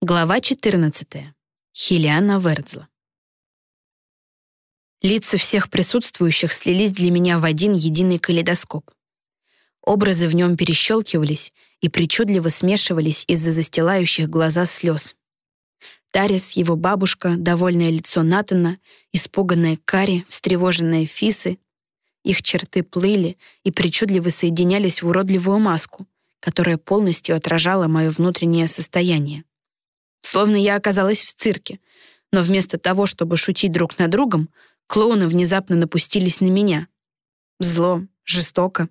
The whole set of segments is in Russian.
Глава 14. Хелиана Вердзла. Лица всех присутствующих слились для меня в один единый калейдоскоп. Образы в нем перещелкивались и причудливо смешивались из-за застилающих глаза слез. Тарис, его бабушка, довольное лицо Натана, испуганная Кари, встревоженная Фисы. Их черты плыли и причудливо соединялись в уродливую маску, которая полностью отражала мое внутреннее состояние словно я оказалась в цирке. Но вместо того, чтобы шутить друг над другом, клоуны внезапно напустились на меня. Зло, жестоко.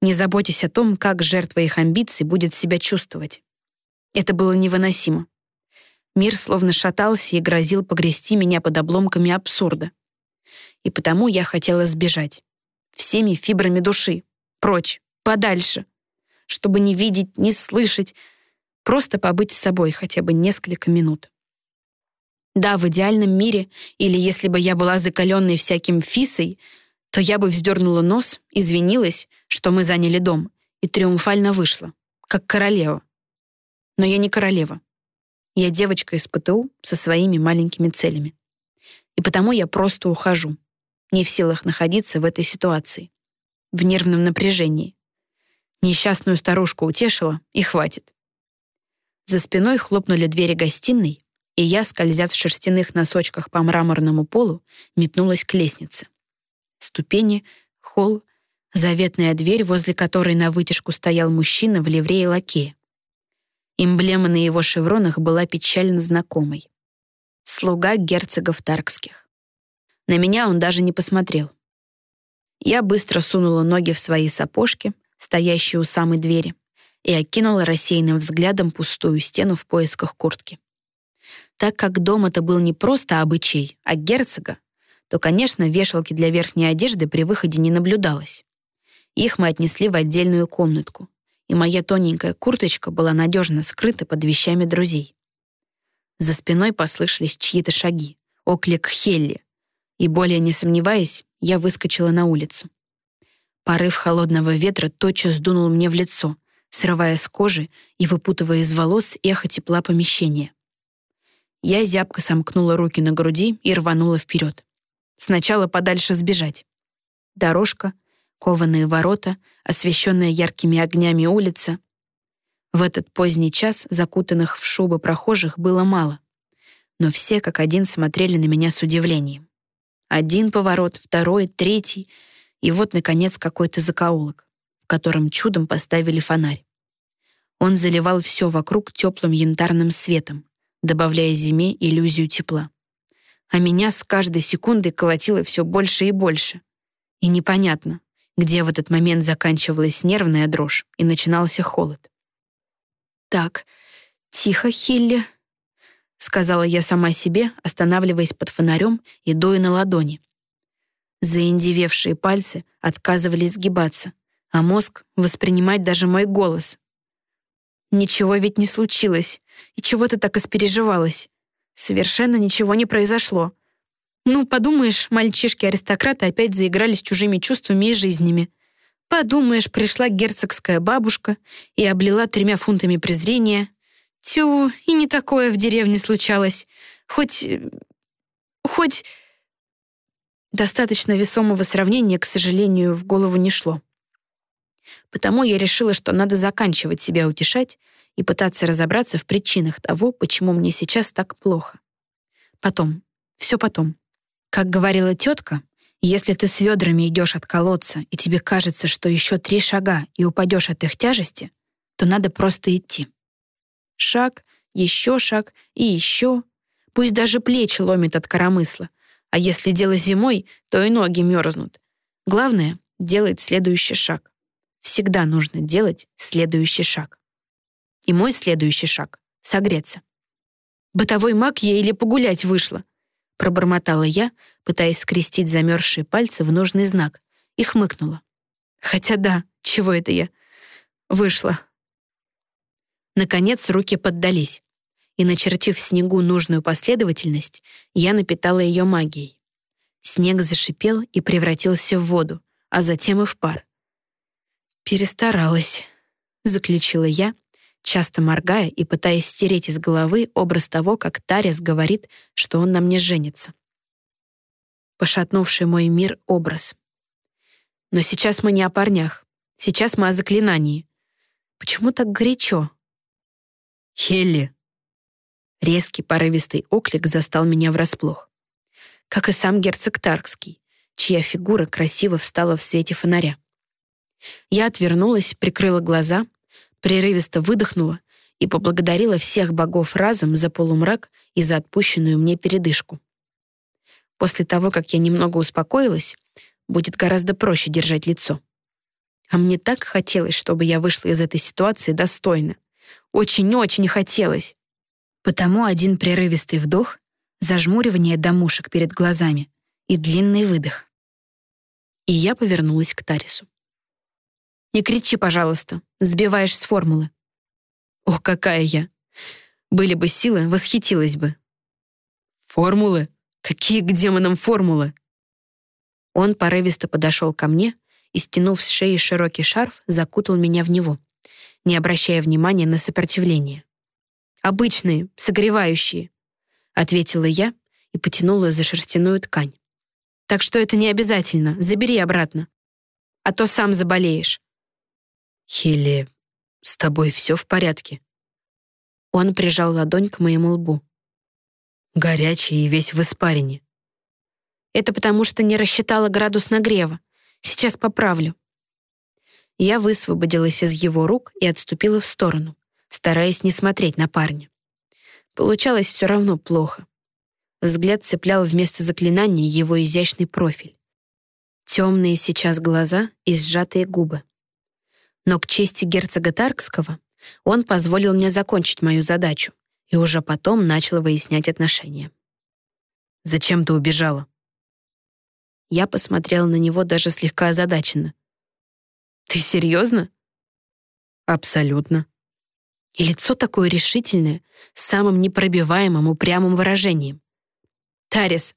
Не заботясь о том, как жертва их амбиций будет себя чувствовать. Это было невыносимо. Мир словно шатался и грозил погрести меня под обломками абсурда. И потому я хотела сбежать. Всеми фибрами души. Прочь. Подальше. Чтобы не видеть, не слышать, Просто побыть с собой хотя бы несколько минут. Да, в идеальном мире, или если бы я была закаленной всяким фисой, то я бы вздернула нос, извинилась, что мы заняли дом, и триумфально вышла, как королева. Но я не королева. Я девочка из ПТУ со своими маленькими целями. И потому я просто ухожу, не в силах находиться в этой ситуации, в нервном напряжении. Несчастную старушку утешила, и хватит. За спиной хлопнули двери гостиной, и я, скользя в шерстяных носочках по мраморному полу, метнулась к лестнице. Ступени, холл, заветная дверь, возле которой на вытяжку стоял мужчина в ливрее лакея. Эмблема на его шевронах была печально знакомой. Слуга герцогов Таркских. На меня он даже не посмотрел. Я быстро сунула ноги в свои сапожки, стоящие у самой двери, и окинула рассеянным взглядом пустую стену в поисках куртки. Так как дом это был не просто обычай, а герцога, то, конечно, вешалки для верхней одежды при выходе не наблюдалось. Их мы отнесли в отдельную комнатку, и моя тоненькая курточка была надежно скрыта под вещами друзей. За спиной послышались чьи-то шаги, оклик Хелли, и, более не сомневаясь, я выскочила на улицу. Порыв холодного ветра тотчас дунул мне в лицо, срывая с кожи и выпутывая из волос эхо тепла помещения. Я зябко сомкнула руки на груди и рванула вперед. Сначала подальше сбежать. Дорожка, кованые ворота, освещенная яркими огнями улица. В этот поздний час закутанных в шубы прохожих было мало, но все как один смотрели на меня с удивлением. Один поворот, второй, третий, и вот, наконец, какой-то закоулок котором чудом поставили фонарь. Он заливал все вокруг теплым янтарным светом, добавляя зиме иллюзию тепла. А меня с каждой секундой колотило все больше и больше. И непонятно, где в этот момент заканчивалась нервная дрожь и начинался холод. «Так, тихо, Хилли», — сказала я сама себе, останавливаясь под фонарем и дуя на ладони. Заиндевевшие пальцы отказывались сгибаться, а мозг воспринимать даже мой голос. Ничего ведь не случилось, и чего ты так испереживалась? Совершенно ничего не произошло. Ну, подумаешь, мальчишки-аристократы опять заигрались чужими чувствами и жизнями. Подумаешь, пришла герцогская бабушка и облила тремя фунтами презрения. Тю, и не такое в деревне случалось. Хоть... хоть... Достаточно весомого сравнения, к сожалению, в голову не шло. Потому я решила, что надо заканчивать себя утешать и пытаться разобраться в причинах того, почему мне сейчас так плохо. Потом. Все потом. Как говорила тетка, если ты с ведрами идешь от колодца, и тебе кажется, что еще три шага и упадешь от их тяжести, то надо просто идти. Шаг, еще шаг и еще. Пусть даже плечи ломит от коромысла. А если дело зимой, то и ноги мерзнут. Главное — делать следующий шаг всегда нужно делать следующий шаг. И мой следующий шаг — согреться. «Бытовой маг я или погулять вышла?» Пробормотала я, пытаясь скрестить замерзшие пальцы в нужный знак, и хмыкнула. Хотя да, чего это я? Вышла. Наконец руки поддались, и, начертив снегу нужную последовательность, я напитала ее магией. Снег зашипел и превратился в воду, а затем и в пар. «Перестаралась», — заключила я, часто моргая и пытаясь стереть из головы образ того, как Тарис говорит, что он на мне женится. Пошатнувший мой мир образ. Но сейчас мы не о парнях. Сейчас мы о заклинании. Почему так горячо? Хелли. Резкий порывистый оклик застал меня врасплох. Как и сам герцог Таркский, чья фигура красиво встала в свете фонаря. Я отвернулась, прикрыла глаза, прерывисто выдохнула и поблагодарила всех богов разом за полумрак и за отпущенную мне передышку. После того, как я немного успокоилась, будет гораздо проще держать лицо. А мне так хотелось, чтобы я вышла из этой ситуации достойно. Очень-очень хотелось. Потому один прерывистый вдох, зажмуривание домушек перед глазами и длинный выдох. И я повернулась к Тарису. «Не кричи, пожалуйста, сбиваешь с формулы». «Ох, какая я! Были бы силы, восхитилась бы». «Формулы? Какие к демонам формулы?» Он порывисто подошел ко мне и, стянув с шеи широкий шарф, закутал меня в него, не обращая внимания на сопротивление. «Обычные, согревающие», — ответила я и потянула за шерстяную ткань. «Так что это не обязательно, забери обратно. А то сам заболеешь». «Хелли, с тобой все в порядке?» Он прижал ладонь к моему лбу. «Горячий и весь в испарине. Это потому, что не рассчитала градус нагрева. Сейчас поправлю. Я высвободилась из его рук и отступила в сторону, стараясь не смотреть на парня. Получалось все равно плохо. Взгляд цеплял вместо заклинания его изящный профиль. Темные сейчас глаза и сжатые губы. Но к чести герцога Таркского он позволил мне закончить мою задачу и уже потом начал выяснять отношения. «Зачем ты убежала?» Я посмотрела на него даже слегка озадаченно. «Ты серьезно?» «Абсолютно». И лицо такое решительное, с самым непробиваемым упрямым выражением. «Тарис,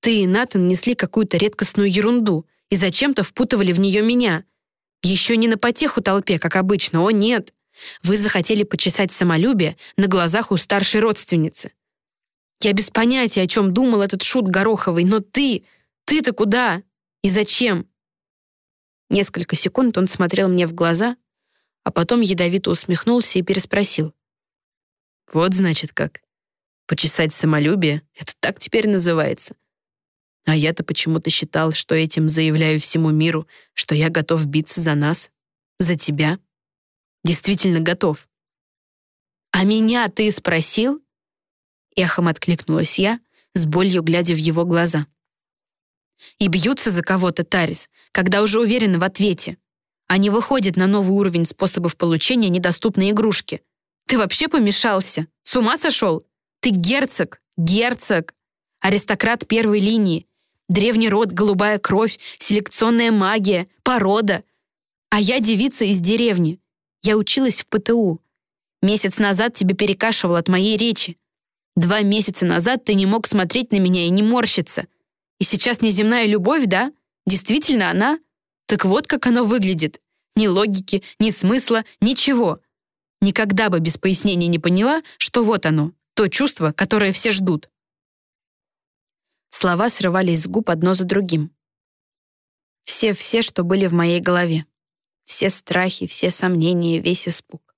ты и Натан несли какую-то редкостную ерунду и зачем-то впутывали в нее меня. Еще не на потеху толпе, как обычно, о нет. Вы захотели почесать самолюбие на глазах у старшей родственницы. Я без понятия, о чем думал этот шут Гороховый, но ты... Ты-то куда? И зачем?» Несколько секунд он смотрел мне в глаза, а потом ядовито усмехнулся и переспросил. «Вот, значит, как. Почесать самолюбие — это так теперь называется. А я-то почему-то считал, что этим заявляю всему миру, что я готов биться за нас, за тебя. Действительно готов». «А меня ты спросил?» Эхом откликнулась я, с болью глядя в его глаза и бьются за кого-то, Тарис, когда уже уверены в ответе. Они выходят на новый уровень способов получения недоступной игрушки. Ты вообще помешался? С ума сошел? Ты герцог, герцог, аристократ первой линии, древний род, голубая кровь, селекционная магия, порода. А я девица из деревни. Я училась в ПТУ. Месяц назад тебе перекашивал от моей речи. Два месяца назад ты не мог смотреть на меня и не морщиться. И сейчас неземная любовь, да? Действительно она? Так вот как оно выглядит. Ни логики, ни смысла, ничего. Никогда бы без пояснений не поняла, что вот оно, то чувство, которое все ждут. Слова срывались с губ одно за другим. Все-все, что были в моей голове. Все страхи, все сомнения, весь испуг.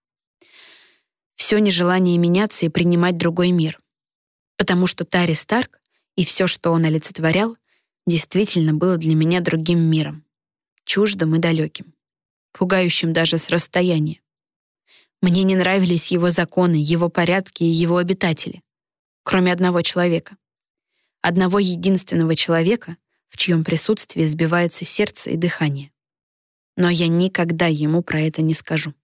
Все нежелание меняться и принимать другой мир. Потому что Тари Старк и все, что он олицетворял, действительно было для меня другим миром, чуждым и далеким, пугающим даже с расстояния. Мне не нравились его законы, его порядки и его обитатели, кроме одного человека. Одного единственного человека, в чьем присутствии сбивается сердце и дыхание. Но я никогда ему про это не скажу.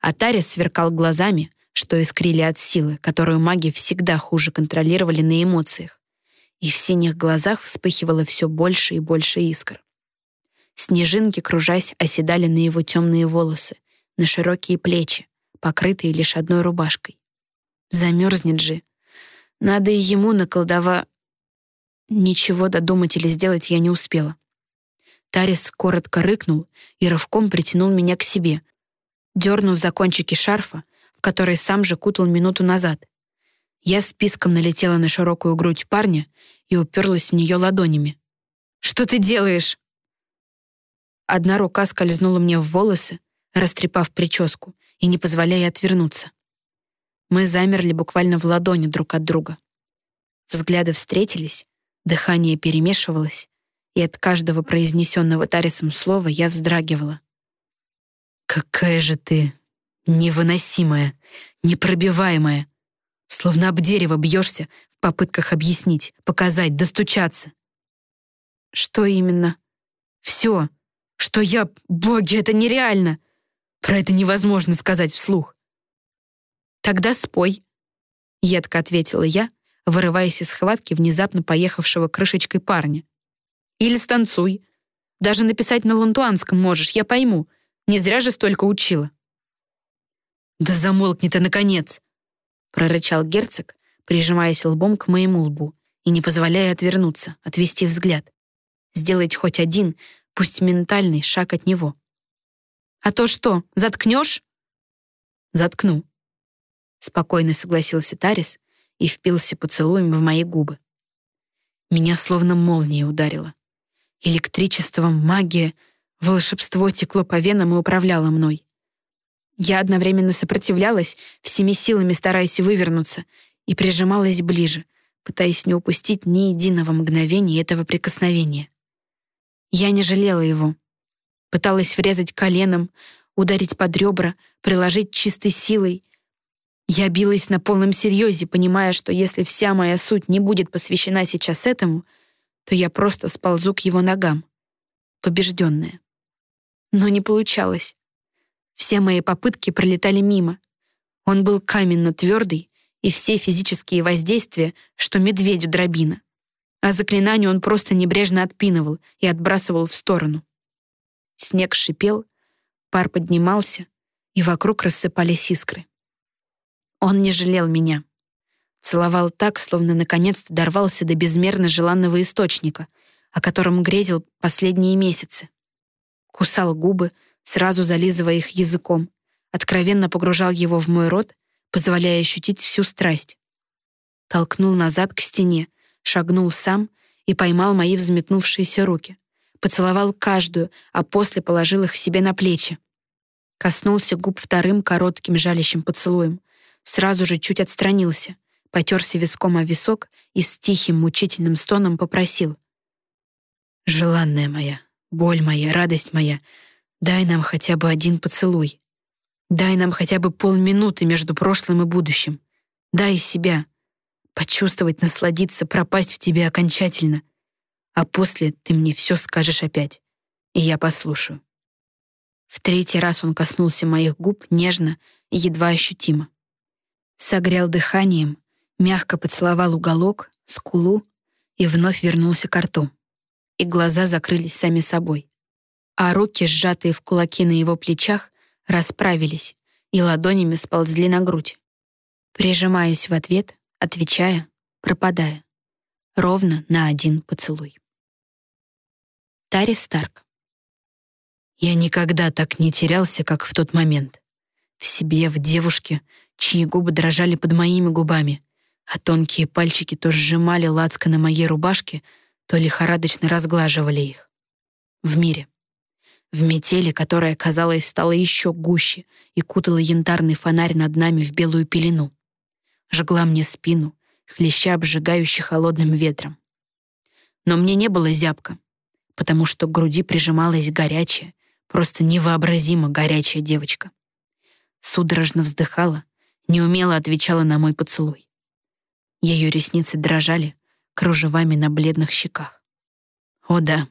Атарис сверкал глазами, что искрили от силы, которую маги всегда хуже контролировали на эмоциях, и в синих глазах вспыхивало все больше и больше искр. Снежинки, кружась, оседали на его темные волосы, на широкие плечи, покрытые лишь одной рубашкой. Замерзнет же. Надо и ему наколдова... Ничего додумать или сделать я не успела. Тарис коротко рыкнул и рывком притянул меня к себе, дернув за кончики шарфа, в который сам же кутал минуту назад. Я списком налетела на широкую грудь парня и уперлась в нее ладонями. «Что ты делаешь?» Одна рука скользнула мне в волосы, растрепав прическу и не позволяя отвернуться. Мы замерли буквально в ладони друг от друга. Взгляды встретились, дыхание перемешивалось, и от каждого произнесенного Тарисом слова я вздрагивала. «Какая же ты невыносимая, непробиваемая!» Словно об дерево бьешься в попытках объяснить, показать, достучаться. Что именно? Все. Что я... Боги, это нереально. Про это невозможно сказать вслух. Тогда спой. Едко ответила я, вырываясь из схватки внезапно поехавшего крышечкой парня. Или станцуй. Даже написать на лантуанском можешь, я пойму. Не зря же столько учила. Да замолкни ты, наконец! прорычал герцог, прижимаясь лбом к моему лбу и не позволяя отвернуться, отвести взгляд. Сделать хоть один, пусть ментальный, шаг от него. «А то что, заткнешь?» «Заткну», — спокойно согласился Тарис и впился поцелуем в мои губы. Меня словно молнией ударило. Электричеством, магия, волшебство текло по венам и управляло мной. Я одновременно сопротивлялась, всеми силами стараясь вывернуться, и прижималась ближе, пытаясь не упустить ни единого мгновения этого прикосновения. Я не жалела его. Пыталась врезать коленом, ударить под ребра, приложить чистой силой. Я билась на полном серьезе, понимая, что если вся моя суть не будет посвящена сейчас этому, то я просто сползу к его ногам, побежденная. Но не получалось. Все мои попытки пролетали мимо. Он был каменно твердый, и все физические воздействия, что медведю дробина. А заклинание он просто небрежно отпинывал и отбрасывал в сторону. Снег шипел, пар поднимался, и вокруг рассыпались искры. Он не жалел меня. Целовал так, словно наконец-то дорвался до безмерно желанного источника, о котором грезил последние месяцы. Кусал губы, сразу зализывая их языком, откровенно погружал его в мой рот, позволяя ощутить всю страсть. Толкнул назад к стене, шагнул сам и поймал мои взметнувшиеся руки. Поцеловал каждую, а после положил их себе на плечи. Коснулся губ вторым коротким жалящим поцелуем. Сразу же чуть отстранился, потерся виском о висок и с тихим мучительным стоном попросил. «Желанная моя, боль моя, радость моя, Дай нам хотя бы один поцелуй. Дай нам хотя бы полминуты между прошлым и будущим. Дай себя. Почувствовать, насладиться, пропасть в тебе окончательно. А после ты мне все скажешь опять. И я послушаю. В третий раз он коснулся моих губ нежно и едва ощутимо. Согрел дыханием, мягко поцеловал уголок, скулу и вновь вернулся к рту. И глаза закрылись сами собой а руки, сжатые в кулаки на его плечах, расправились и ладонями сползли на грудь. Прижимаясь в ответ, отвечая, пропадая. Ровно на один поцелуй. Тари Старк. Я никогда так не терялся, как в тот момент. В себе, в девушке, чьи губы дрожали под моими губами, а тонкие пальчики то сжимали лацко на моей рубашке, то лихорадочно разглаживали их. В мире в метели, которая, казалось, стала еще гуще и кутала янтарный фонарь над нами в белую пелену. Жгла мне спину, хлеща обжигающий холодным ветром. Но мне не было зябко, потому что к груди прижималась горячая, просто невообразимо горячая девочка. Судорожно вздыхала, неумело отвечала на мой поцелуй. Ее ресницы дрожали кружевами на бледных щеках. О да,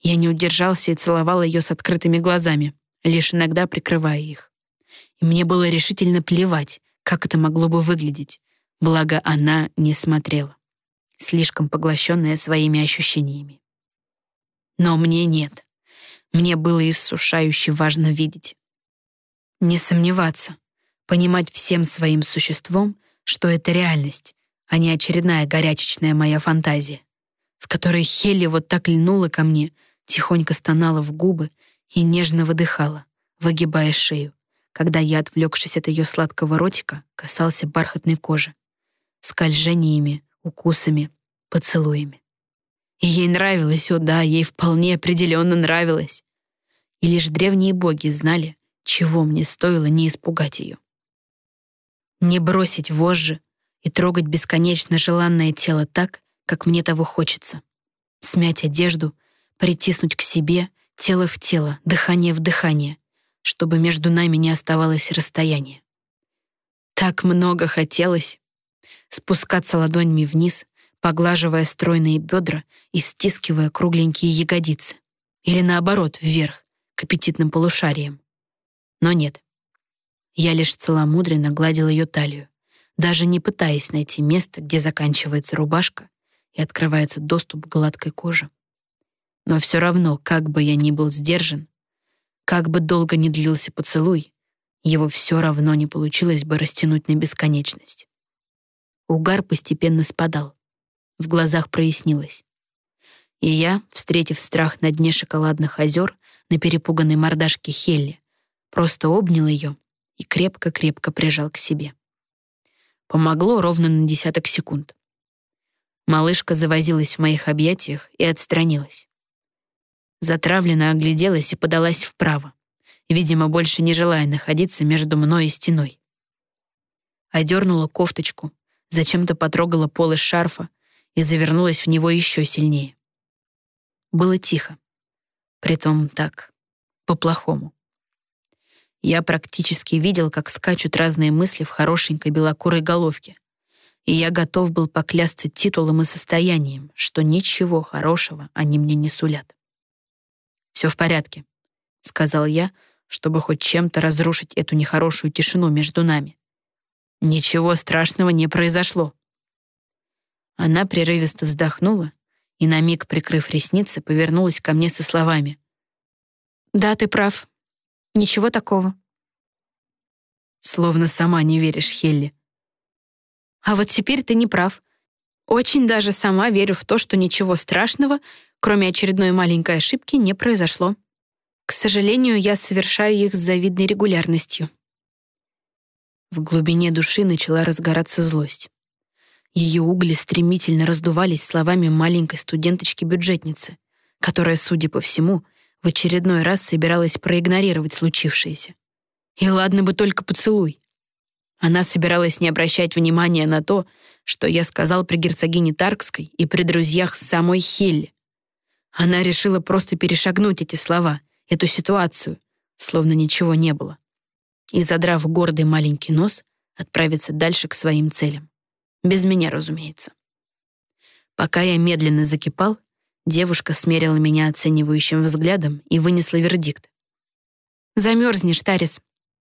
я не удержался и целовал ее с открытыми глазами, лишь иногда прикрывая их. И мне было решительно плевать, как это могло бы выглядеть, благо она не смотрела, слишком поглощенная своими ощущениями. Но мне нет. Мне было иссушающе важно видеть. Не сомневаться, понимать всем своим существом, что это реальность, а не очередная горячечная моя фантазия, в которой Хелли вот так льнула ко мне, тихонько стонала в губы и нежно выдыхала, выгибая шею, когда я, отвлекшись от ее сладкого ротика, касался бархатной кожи, скольжениями, укусами, поцелуями. И ей нравилось, о да, ей вполне определенно нравилось. И лишь древние боги знали, чего мне стоило не испугать ее. Не бросить вожжи и трогать бесконечно желанное тело так, как мне того хочется. Смять одежду, притиснуть к себе, тело в тело, дыхание в дыхание, чтобы между нами не оставалось расстояния. Так много хотелось спускаться ладонями вниз, поглаживая стройные бедра и стискивая кругленькие ягодицы. Или наоборот, вверх, к аппетитным полушариям. Но нет. Я лишь целомудренно гладил ее талию, даже не пытаясь найти место, где заканчивается рубашка и открывается доступ к гладкой коже. Но все равно, как бы я ни был сдержан, как бы долго ни длился поцелуй, его все равно не получилось бы растянуть на бесконечность. Угар постепенно спадал. В глазах прояснилось. И я, встретив страх на дне шоколадных озер на перепуганной мордашке Хелли, просто обнял ее и крепко-крепко прижал к себе. Помогло ровно на десяток секунд. Малышка завозилась в моих объятиях и отстранилась. Затравленно огляделась и подалась вправо, видимо, больше не желая находиться между мной и стеной. Одернула кофточку, зачем-то потрогала полы шарфа и завернулась в него еще сильнее. Было тихо. Притом так, по-плохому. Я практически видел, как скачут разные мысли в хорошенькой белокурой головке. И я готов был поклясться титулом и состоянием, что ничего хорошего они мне не сулят. «Все в порядке», — сказал я, чтобы хоть чем-то разрушить эту нехорошую тишину между нами. «Ничего страшного не произошло». Она прерывисто вздохнула и, на миг прикрыв ресницы, повернулась ко мне со словами. «Да, ты прав. Ничего такого». Словно сама не веришь, Хелли. А вот теперь ты не прав. Очень даже сама верю в то, что ничего страшного, кроме очередной маленькой ошибки, не произошло. К сожалению, я совершаю их с завидной регулярностью. В глубине души начала разгораться злость. Ее угли стремительно раздувались словами маленькой студенточки-бюджетницы, которая, судя по всему, в очередной раз собиралась проигнорировать случившееся. И ладно бы только поцелуй. Она собиралась не обращать внимания на то, что я сказал при герцогине Таркской и при друзьях с самой Хелли. Она решила просто перешагнуть эти слова, эту ситуацию, словно ничего не было. И, задрав гордый маленький нос, отправиться дальше к своим целям. Без меня, разумеется. Пока я медленно закипал, девушка смерила меня оценивающим взглядом и вынесла вердикт. «Замерзнешь, Тарис.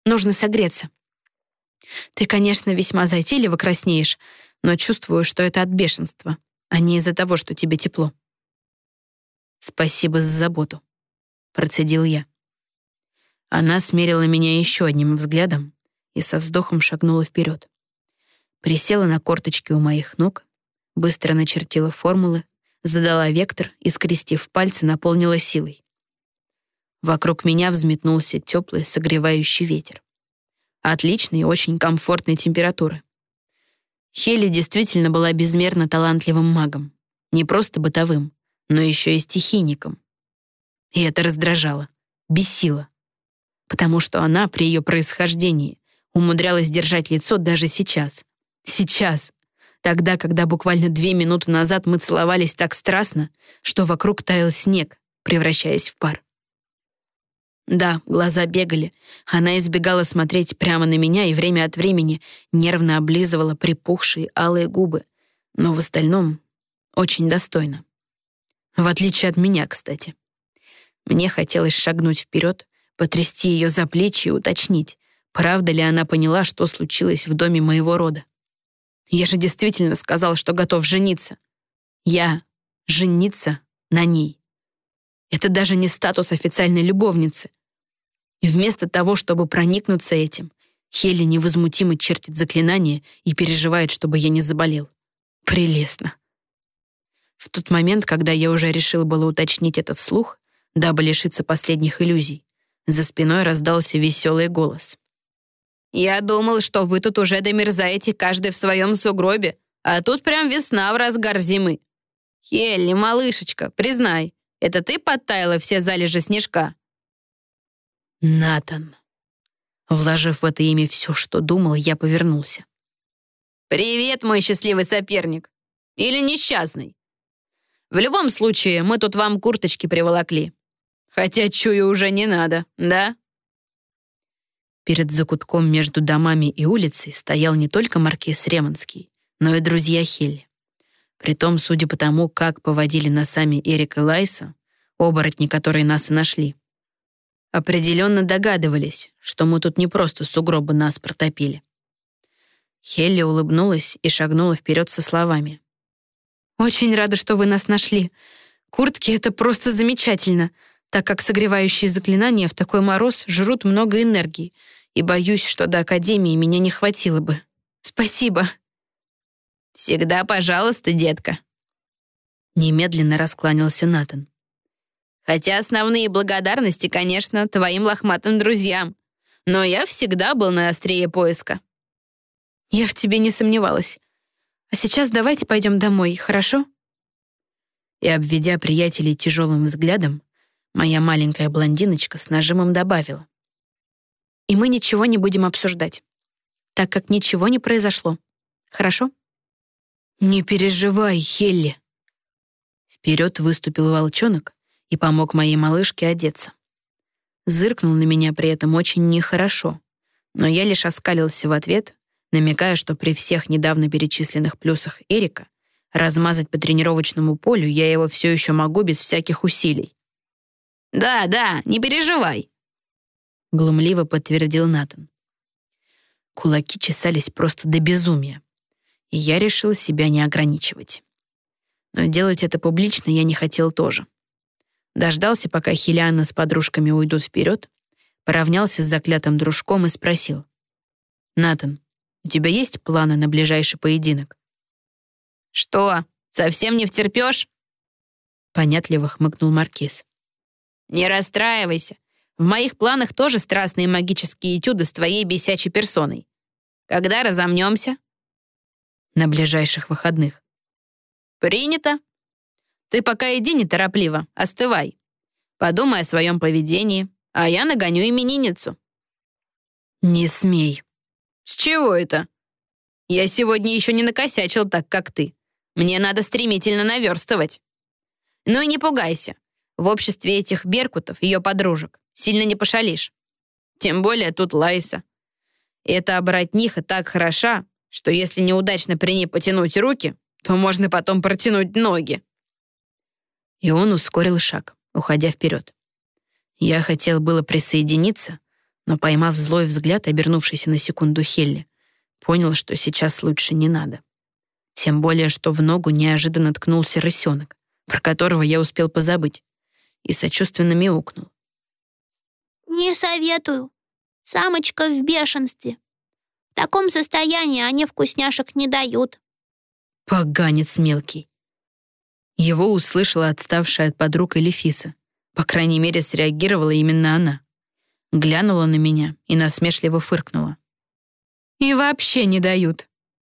Нужно согреться. Ты, конечно, весьма затейливо краснеешь, но чувствую, что это от бешенства, а не из-за того, что тебе тепло. Спасибо за заботу, процедил я. Она смерила меня еще одним взглядом и со вздохом шагнула вперед. Присела на корточки у моих ног, быстро начертила формулы, задала вектор и, скрестив пальцы, наполнила силой. Вокруг меня взметнулся теплый, согревающий ветер. Отличной и очень комфортной температуры. Хелли действительно была безмерно талантливым магом. Не просто бытовым, но еще и стихийником. И это раздражало, бесило. Потому что она при ее происхождении умудрялась держать лицо даже сейчас. Сейчас. Тогда, когда буквально две минуты назад мы целовались так страстно, что вокруг таял снег, превращаясь в пар. Да, глаза бегали. Она избегала смотреть прямо на меня и время от времени нервно облизывала припухшие алые губы. Но в остальном очень достойно. В отличие от меня, кстати. Мне хотелось шагнуть вперед, потрясти ее за плечи и уточнить, правда ли она поняла, что случилось в доме моего рода. Я же действительно сказал, что готов жениться. Я жениться на ней. Это даже не статус официальной любовницы. И вместо того, чтобы проникнуться этим, Хелли невозмутимо чертит заклинание и переживает, чтобы я не заболел. Прелестно. В тот момент, когда я уже решил было уточнить это вслух, дабы лишиться последних иллюзий, за спиной раздался веселый голос. Я думал, что вы тут уже домерзаете каждый в своем сугробе, а тут прям весна в разгар зимы. Хелли, малышечка, признай, это ты подтаяла все залежи снежка?» «Натан». Вложив в это имя все, что думал, я повернулся. «Привет, мой счастливый соперник. Или несчастный. В любом случае, мы тут вам курточки приволокли. Хотя, чую, уже не надо, да?» Перед закутком между домами и улицей стоял не только маркиз Ремонский, но и друзья Хелли. Притом, судя по тому, как поводили носами Эрик и Лайса, оборотни, которые нас и нашли, определенно догадывались, что мы тут не просто сугробы нас протопили. Хелли улыбнулась и шагнула вперед со словами. «Очень рада, что вы нас нашли. Куртки — это просто замечательно, так как согревающие заклинания в такой мороз жрут много энергии, и боюсь, что до Академии меня не хватило бы. Спасибо». «Всегда пожалуйста, детка». Немедленно раскланялся Натан. «Хотя основные благодарности, конечно, твоим лохматым друзьям. Но я всегда был на острие поиска». «Я в тебе не сомневалась. А сейчас давайте пойдем домой, хорошо?» И, обведя приятелей тяжелым взглядом, моя маленькая блондиночка с нажимом добавила. «И мы ничего не будем обсуждать, так как ничего не произошло. Хорошо?» «Не переживай, Хелли!» Вперед выступил волчонок и помог моей малышке одеться. Зыркнул на меня при этом очень нехорошо, но я лишь оскалился в ответ, намекая, что при всех недавно перечисленных плюсах Эрика размазать по тренировочному полю я его все еще могу без всяких усилий. «Да, да, не переживай», — глумливо подтвердил Натан. Кулаки чесались просто до безумия и я решил себя не ограничивать. Но делать это публично я не хотел тоже. Дождался, пока Хелиана с подружками уйдут вперед, поравнялся с заклятым дружком и спросил. «Натан, у тебя есть планы на ближайший поединок?» «Что, совсем не втерпёшь?» Понятливо хмыкнул Маркиз. «Не расстраивайся. В моих планах тоже страстные магические этюды с твоей бесячей персоной. Когда разомнемся?» на ближайших выходных. «Принято. Ты пока иди неторопливо, остывай. Подумай о своем поведении, а я нагоню именинницу». «Не смей». «С чего это? Я сегодня еще не накосячил так, как ты. Мне надо стремительно наверстывать. Ну и не пугайся. В обществе этих беркутов, ее подружек, сильно не пошалишь. Тем более тут Лайса. Эта оборотниха так хороша, что если неудачно при ней потянуть руки, то можно потом протянуть ноги. И он ускорил шаг, уходя вперед. Я хотел было присоединиться, но, поймав злой взгляд, обернувшийся на секунду Хелли, понял, что сейчас лучше не надо. Тем более, что в ногу неожиданно ткнулся рысенок, про которого я успел позабыть, и сочувственно мяукнул. «Не советую. Самочка в бешенстве», в таком состоянии они вкусняшек не дают». Поганец мелкий. Его услышала отставшая от подруг Элефиса. По крайней мере, среагировала именно она. Глянула на меня и насмешливо фыркнула. «И вообще не дают.